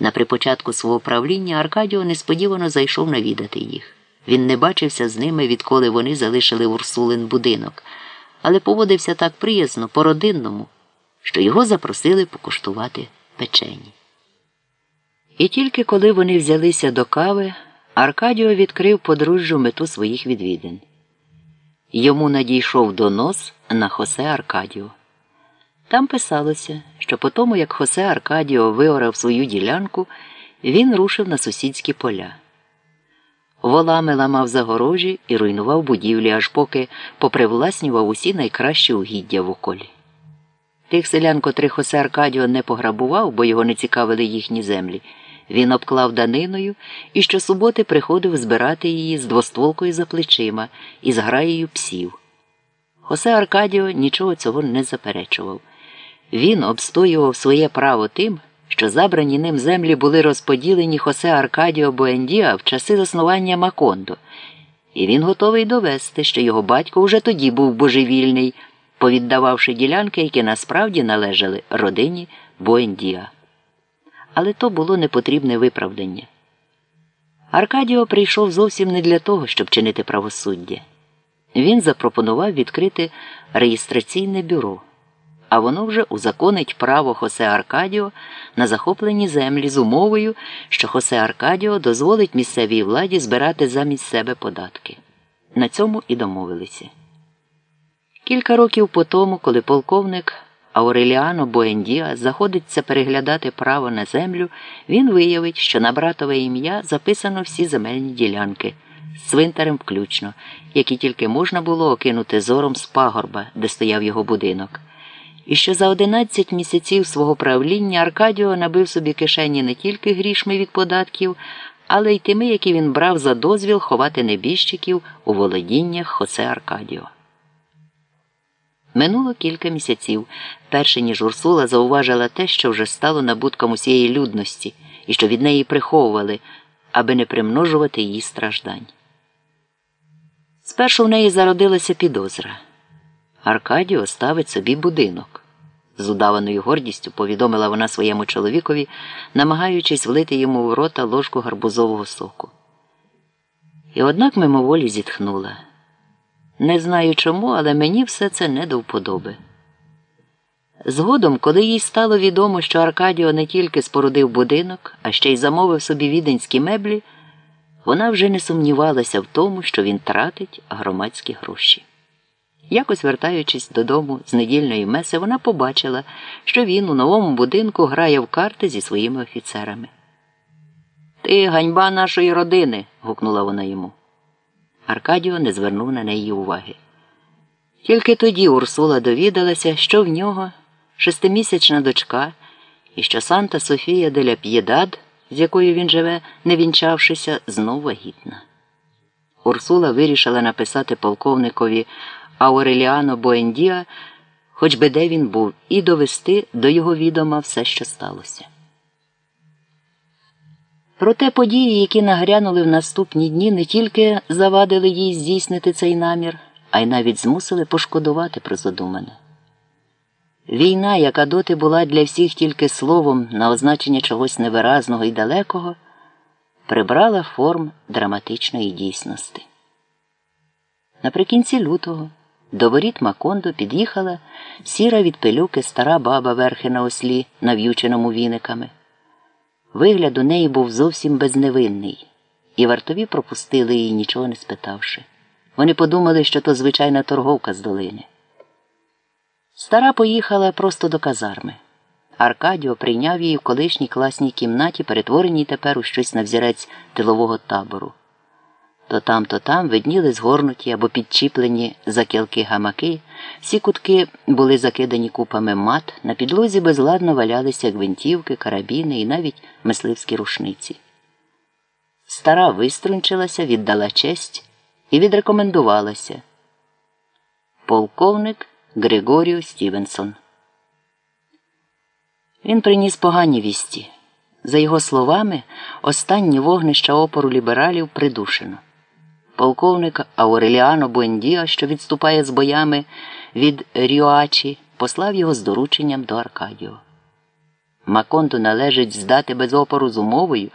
На припочатку свого правління Аркадіо несподівано зайшов навідати їх. Він не бачився з ними, відколи вони залишили Урсулин будинок, але поводився так приязно, по-родинному, що його запросили покуштувати печені. І тільки коли вони взялися до кави, Аркадіо відкрив подружжю мету своїх відвідин. Йому надійшов донос на Хосе Аркадіо. Там писалося, що по тому, як Хосе Аркадіо виорав свою ділянку, він рушив на сусідські поля. Волами ламав загорожі і руйнував будівлі, аж поки попривласнював усі найкращі угіддя в околі. Тих селян, котрих Хосе Аркадіо не пограбував, бо його не цікавили їхні землі, він обклав даниною і щосуботи приходив збирати її з двостволкою за плечима і з граєю псів. Хосе Аркадіо нічого цього не заперечував. Він обстоював своє право тим, що забрані ним землі були розподілені Хосе Аркадіо Буендіа в часи заснування Макондо, і він готовий довести, що його батько уже тоді був божевільний, повіддававши ділянки, які насправді належали родині Буендіа. Але то було непотрібне виправдання. Аркадіо прийшов зовсім не для того, щоб чинити правосуддя. Він запропонував відкрити реєстраційне бюро а воно вже узаконить право Хосе Аркадіо на захоплені землі з умовою, що Хосе Аркадіо дозволить місцевій владі збирати замість себе податки. На цьому і домовилися. Кілька років по тому, коли полковник Ауреліано Боендіа заходиться переглядати право на землю, він виявить, що на братове ім'я записано всі земельні ділянки. з Цвинтарем включно, які тільки можна було окинути зором з пагорба, де стояв його будинок і що за 11 місяців свого правління Аркадіо набив собі кишені не тільки грішми від податків, але й тими, які він брав за дозвіл ховати небіжчиків у володіннях Хосе Аркадіо. Минуло кілька місяців, перше ніж Урсула зауважила те, що вже стало набутком усієї людності і що від неї приховували, аби не примножувати її страждань. Спершу в неї зародилася підозра. Аркадіо ставить собі будинок. З удаваною гордістю повідомила вона своєму чоловікові, намагаючись влити йому в рота ложку гарбузового соку. І однак мимоволі зітхнула. Не знаю чому, але мені все це не до вподоби. Згодом, коли їй стало відомо, що Аркадіо не тільки спорудив будинок, а ще й замовив собі віденські меблі, вона вже не сумнівалася в тому, що він тратить громадські гроші. Якось вертаючись додому з недільної меси, вона побачила, що він у новому будинку грає в карти зі своїми офіцерами. Ти ганьба нашої родини. гукнула вона йому. Аркадіо не звернув на неї уваги. Тільки тоді Урсула довідалася, що в нього шестимісячна дочка і що Санта Софія деля П'єдад, з якою він живе, не вінчавшися, знов вагітна. Урсула вирішила написати полковникові Ауреліано Боендіа, хоч би де він був, і довести до його відома все, що сталося. Проте події, які нагрянули в наступні дні, не тільки завадили їй здійснити цей намір, а й навіть змусили пошкодувати про задумане. Війна, яка доти була для всіх тільки словом на означення чогось невиразного і далекого, прибрала форм драматичної дійсності. Наприкінці лютого. До воріт Макондо під'їхала сіра від пилюки стара баба верхи на ослі, нав'юченому віниками. Вигляд у неї був зовсім безневинний, і вартові пропустили її, нічого не спитавши. Вони подумали, що то звичайна торговка з долини. Стара поїхала просто до казарми. Аркадіо прийняв її в колишній класній кімнаті, перетвореній тепер у щось на взірець тилового табору. То там, то там видніли згорнуті або підчіплені закілки гамаки, всі кутки були закидані купами мат, на підлозі безладно валялися гвинтівки, карабіни і навіть мисливські рушниці. Стара виструнчилася, віддала честь і відрекомендувалася. Полковник Григорію Стівенсон. Він приніс погані вісті. За його словами, останні вогнища опору лібералів придушено полковник Ауреліано Буендіа, що відступає з боями від Ріоачі, послав його з дорученням до Аркадіо. Маконту належить здати без опору з умовою,